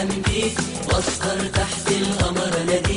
واحلم بيك واسهر تحت القمر اناديك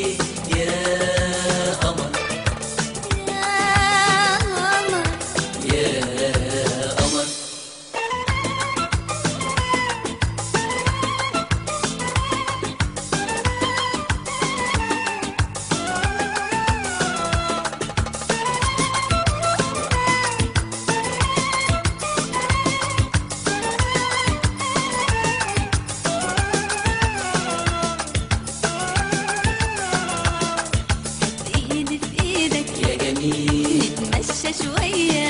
نتمشى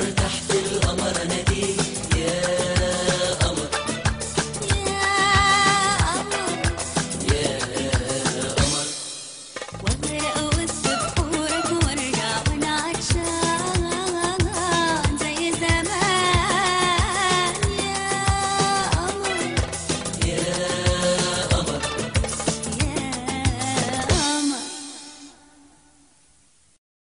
زي